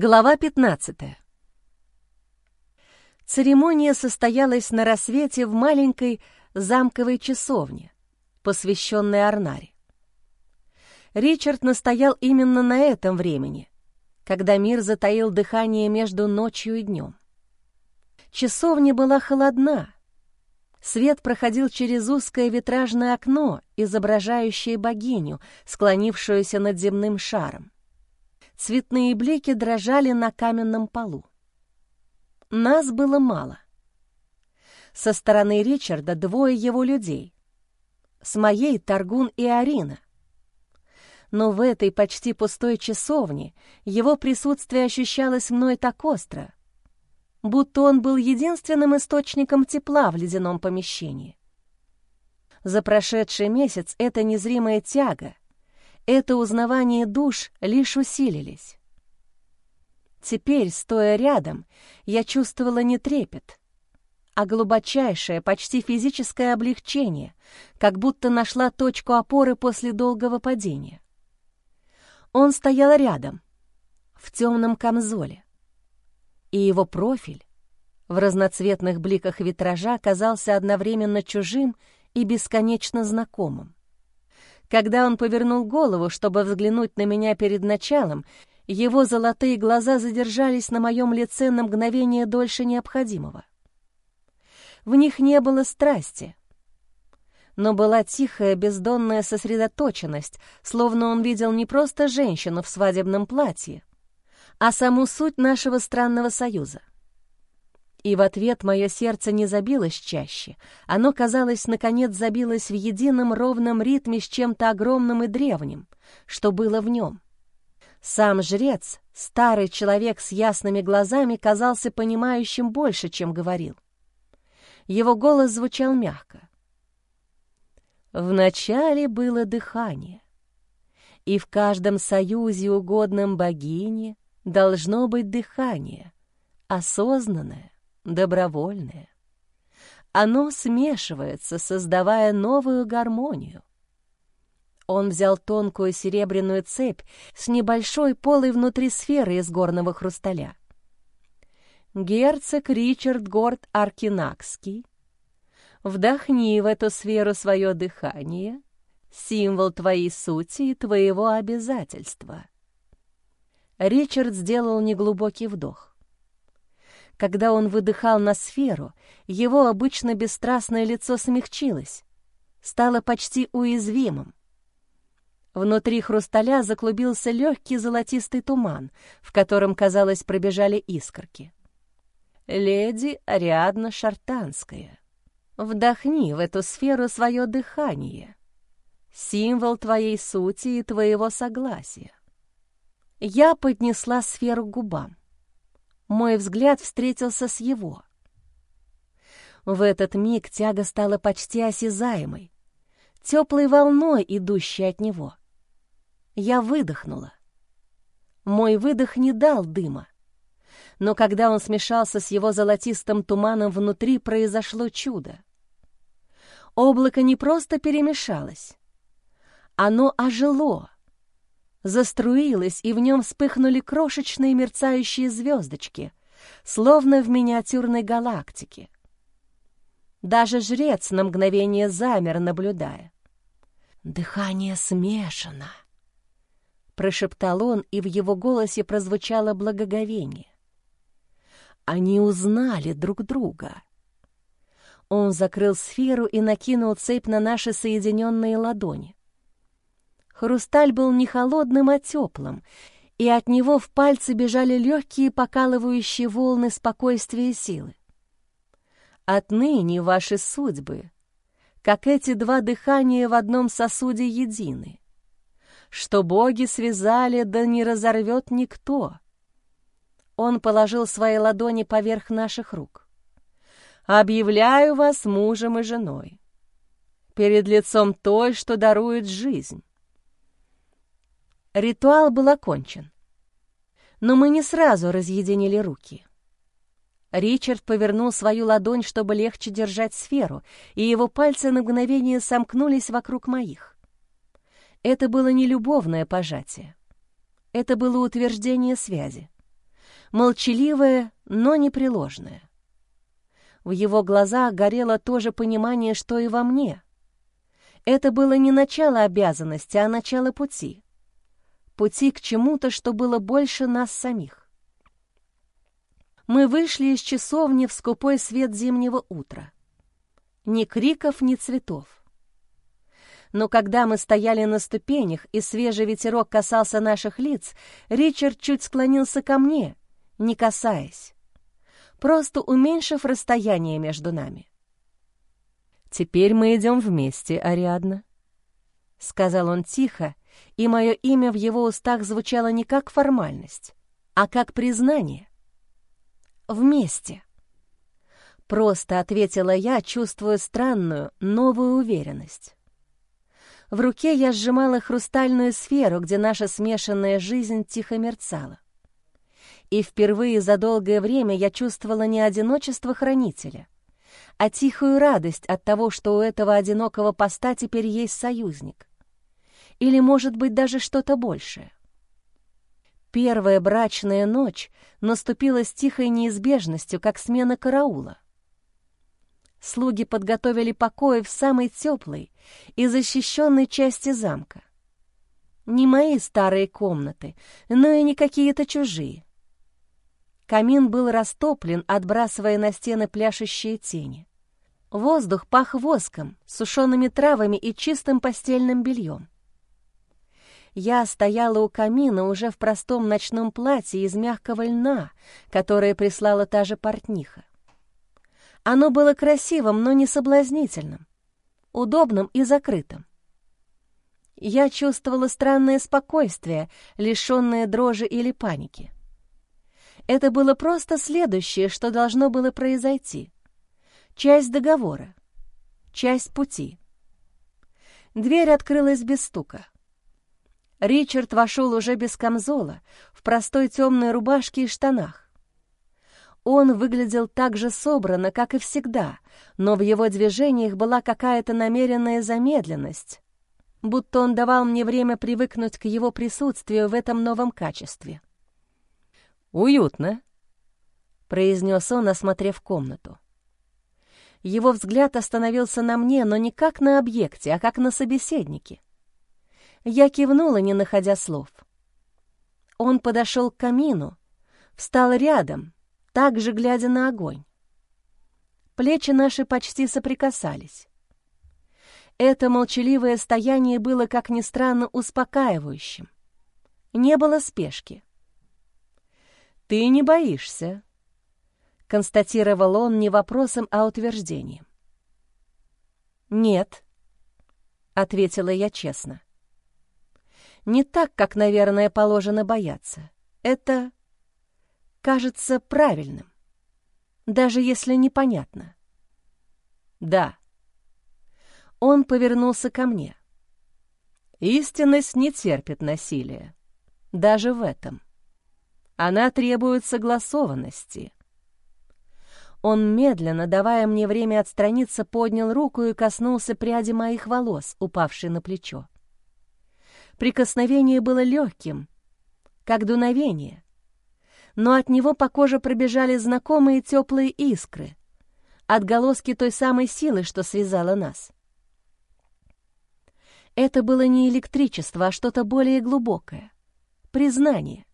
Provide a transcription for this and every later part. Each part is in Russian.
Глава 15. Церемония состоялась на рассвете в маленькой замковой часовне, посвященной Арнаре. Ричард настоял именно на этом времени, когда мир затаил дыхание между ночью и днем. Часовня была холодна. Свет проходил через узкое витражное окно, изображающее богиню, склонившуюся над земным шаром. Цветные блики дрожали на каменном полу. Нас было мало. Со стороны Ричарда двое его людей. С моей Таргун и Арина. Но в этой почти пустой часовне его присутствие ощущалось мной так остро, будто он был единственным источником тепла в ледяном помещении. За прошедший месяц эта незримая тяга — это узнавание душ лишь усилились. Теперь, стоя рядом, я чувствовала не трепет, а глубочайшее, почти физическое облегчение, как будто нашла точку опоры после долгого падения. Он стоял рядом, в темном камзоле, и его профиль в разноцветных бликах витража казался одновременно чужим и бесконечно знакомым. Когда он повернул голову, чтобы взглянуть на меня перед началом, его золотые глаза задержались на моем лице на мгновение дольше необходимого. В них не было страсти, но была тихая, бездонная сосредоточенность, словно он видел не просто женщину в свадебном платье, а саму суть нашего странного союза. И в ответ мое сердце не забилось чаще. Оно, казалось, наконец забилось в едином ровном ритме с чем-то огромным и древним, что было в нем. Сам жрец, старый человек с ясными глазами, казался понимающим больше, чем говорил. Его голос звучал мягко. Вначале было дыхание, и в каждом союзе угодном богине должно быть дыхание, осознанное, добровольное. Оно смешивается, создавая новую гармонию. Он взял тонкую серебряную цепь с небольшой полой внутри сферы из горного хрусталя. Герцог Ричард Горд Аркинакский, вдохни в эту сферу свое дыхание, символ твоей сути и твоего обязательства. Ричард сделал неглубокий вдох. Когда он выдыхал на сферу, его обычно бесстрастное лицо смягчилось, стало почти уязвимым. Внутри хрусталя заклубился легкий золотистый туман, в котором, казалось, пробежали искорки. «Леди Ариадна Шартанская, вдохни в эту сферу свое дыхание, символ твоей сути и твоего согласия». Я поднесла сферу к губам. Мой взгляд встретился с его. В этот миг тяга стала почти осязаемой, теплой волной, идущей от него. Я выдохнула. Мой выдох не дал дыма, но когда он смешался с его золотистым туманом внутри, произошло чудо. Облако не просто перемешалось, оно ожило — заструилось, и в нем вспыхнули крошечные мерцающие звездочки, словно в миниатюрной галактике. Даже жрец на мгновение замер, наблюдая. «Дыхание смешано», — прошептал он, и в его голосе прозвучало благоговение. Они узнали друг друга. Он закрыл сферу и накинул цепь на наши соединенные ладони. Хрусталь был не холодным, а теплым, и от него в пальцы бежали легкие покалывающие волны спокойствия и силы. Отныне ваши судьбы, как эти два дыхания в одном сосуде едины. Что боги связали, да не разорвет никто. Он положил свои ладони поверх наших рук. «Объявляю вас мужем и женой, перед лицом той, что дарует жизнь. Ритуал был окончен. Но мы не сразу разъединили руки. Ричард повернул свою ладонь, чтобы легче держать сферу, и его пальцы на мгновение сомкнулись вокруг моих. Это было не любовное пожатие. Это было утверждение связи. молчаливое, но непреложное. В его глазах горело то же понимание, что и во мне. Это было не начало обязанности, а начало пути. Пути к чему-то, что было больше нас самих. Мы вышли из часовни в скупой свет зимнего утра. Ни криков, ни цветов. Но когда мы стояли на ступенях и свежий ветерок касался наших лиц, Ричард чуть склонился ко мне, не касаясь просто уменьшив расстояние между нами. «Теперь мы идем вместе, Ариадна», — сказал он тихо, и мое имя в его устах звучало не как формальность, а как признание. «Вместе», — просто ответила я, чувствуя странную, новую уверенность. В руке я сжимала хрустальную сферу, где наша смешанная жизнь тихо мерцала и впервые за долгое время я чувствовала не одиночество хранителя, а тихую радость от того, что у этого одинокого поста теперь есть союзник. Или, может быть, даже что-то большее. Первая брачная ночь наступила с тихой неизбежностью, как смена караула. Слуги подготовили покои в самой теплой и защищенной части замка. Не мои старые комнаты, но и не какие-то чужие. Камин был растоплен, отбрасывая на стены пляшущие тени. Воздух пах воском, сушеными травами и чистым постельным бельем. Я стояла у камина уже в простом ночном платье из мягкого льна, которое прислала та же портниха. Оно было красивым, но не соблазнительным, удобным и закрытым. Я чувствовала странное спокойствие, лишенное дрожи или паники. Это было просто следующее, что должно было произойти. Часть договора, часть пути. Дверь открылась без стука. Ричард вошел уже без камзола, в простой темной рубашке и штанах. Он выглядел так же собранно, как и всегда, но в его движениях была какая-то намеренная замедленность, будто он давал мне время привыкнуть к его присутствию в этом новом качестве. «Уютно», — произнес он, осмотрев комнату. Его взгляд остановился на мне, но не как на объекте, а как на собеседнике. Я кивнула, не находя слов. Он подошел к камину, встал рядом, также глядя на огонь. Плечи наши почти соприкасались. Это молчаливое стояние было, как ни странно, успокаивающим. Не было спешки. «Ты не боишься», — констатировал он не вопросом, а утверждением. «Нет», — ответила я честно. «Не так, как, наверное, положено бояться. Это кажется правильным, даже если непонятно». «Да». Он повернулся ко мне. «Истинность не терпит насилия, даже в этом». Она требует согласованности. Он медленно, давая мне время отстраниться, поднял руку и коснулся пряди моих волос, упавшей на плечо. Прикосновение было легким, как дуновение, но от него по коже пробежали знакомые теплые искры, отголоски той самой силы, что связала нас. Это было не электричество, а что-то более глубокое — признание.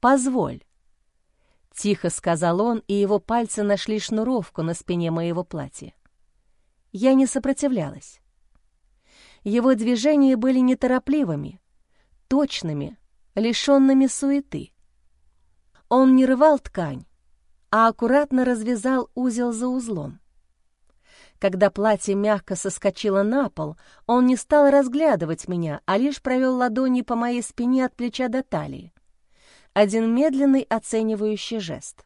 «Позволь», — тихо сказал он, и его пальцы нашли шнуровку на спине моего платья. Я не сопротивлялась. Его движения были неторопливыми, точными, лишенными суеты. Он не рвал ткань, а аккуратно развязал узел за узлом. Когда платье мягко соскочило на пол, он не стал разглядывать меня, а лишь провел ладони по моей спине от плеча до талии один медленный оценивающий жест.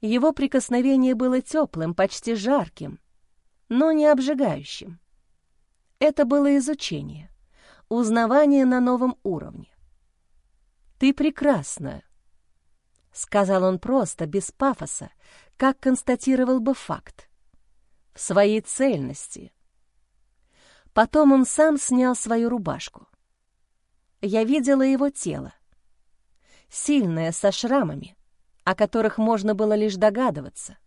Его прикосновение было теплым, почти жарким, но не обжигающим. Это было изучение, узнавание на новом уровне. «Ты прекрасна», — сказал он просто, без пафоса, как констатировал бы факт, в своей цельности. Потом он сам снял свою рубашку. Я видела его тело, сильная, со шрамами, о которых можно было лишь догадываться,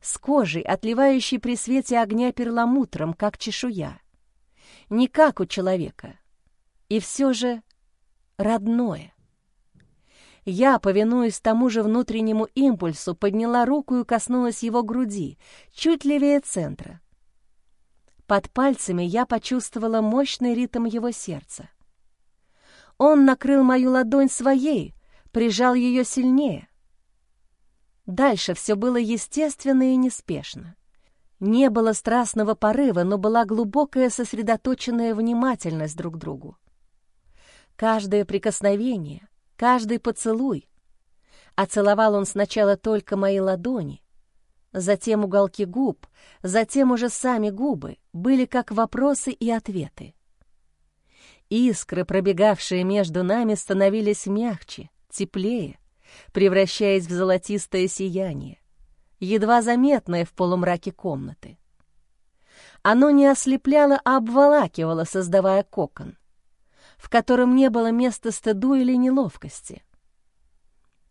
с кожей, отливающей при свете огня перламутром, как чешуя. Не как у человека, и все же родное. Я, повинуясь тому же внутреннему импульсу, подняла руку и коснулась его груди, чуть левее центра. Под пальцами я почувствовала мощный ритм его сердца. Он накрыл мою ладонь своей, прижал ее сильнее. Дальше все было естественно и неспешно. Не было страстного порыва, но была глубокая сосредоточенная внимательность друг к другу. Каждое прикосновение, каждый поцелуй. А целовал он сначала только мои ладони, затем уголки губ, затем уже сами губы были как вопросы и ответы. Искры, пробегавшие между нами, становились мягче, теплее, превращаясь в золотистое сияние, едва заметное в полумраке комнаты. Оно не ослепляло, а обволакивало, создавая кокон, в котором не было места стыду или неловкости.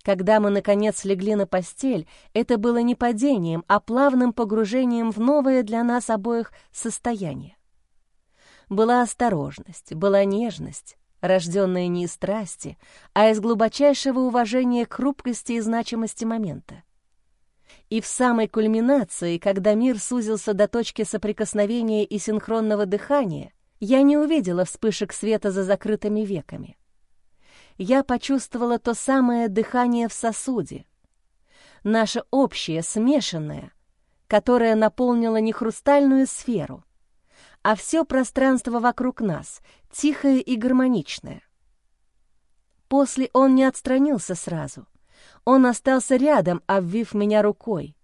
Когда мы, наконец, легли на постель, это было не падением, а плавным погружением в новое для нас обоих состояние. Была осторожность, была нежность, рожденная не из страсти, а из глубочайшего уважения к хрупкости и значимости момента. И в самой кульминации, когда мир сузился до точки соприкосновения и синхронного дыхания, я не увидела вспышек света за закрытыми веками. Я почувствовала то самое дыхание в сосуде, наше общее, смешанное, которое наполнило не хрустальную сферу — а все пространство вокруг нас, тихое и гармоничное. После он не отстранился сразу. Он остался рядом, обвив меня рукой.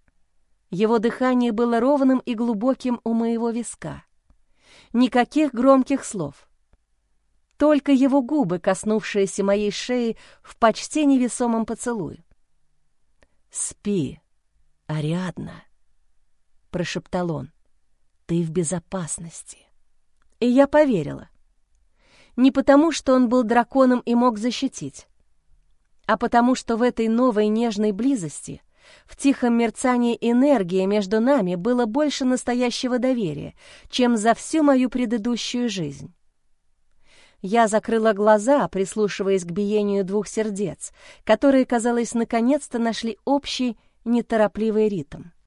Его дыхание было ровным и глубоким у моего виска. Никаких громких слов. Только его губы, коснувшиеся моей шеи в почти невесомом поцелуе. «Спи, Ариадна», — прошептал он ты в безопасности. И я поверила. Не потому, что он был драконом и мог защитить, а потому, что в этой новой нежной близости, в тихом мерцании энергии между нами было больше настоящего доверия, чем за всю мою предыдущую жизнь. Я закрыла глаза, прислушиваясь к биению двух сердец, которые, казалось, наконец-то нашли общий неторопливый ритм.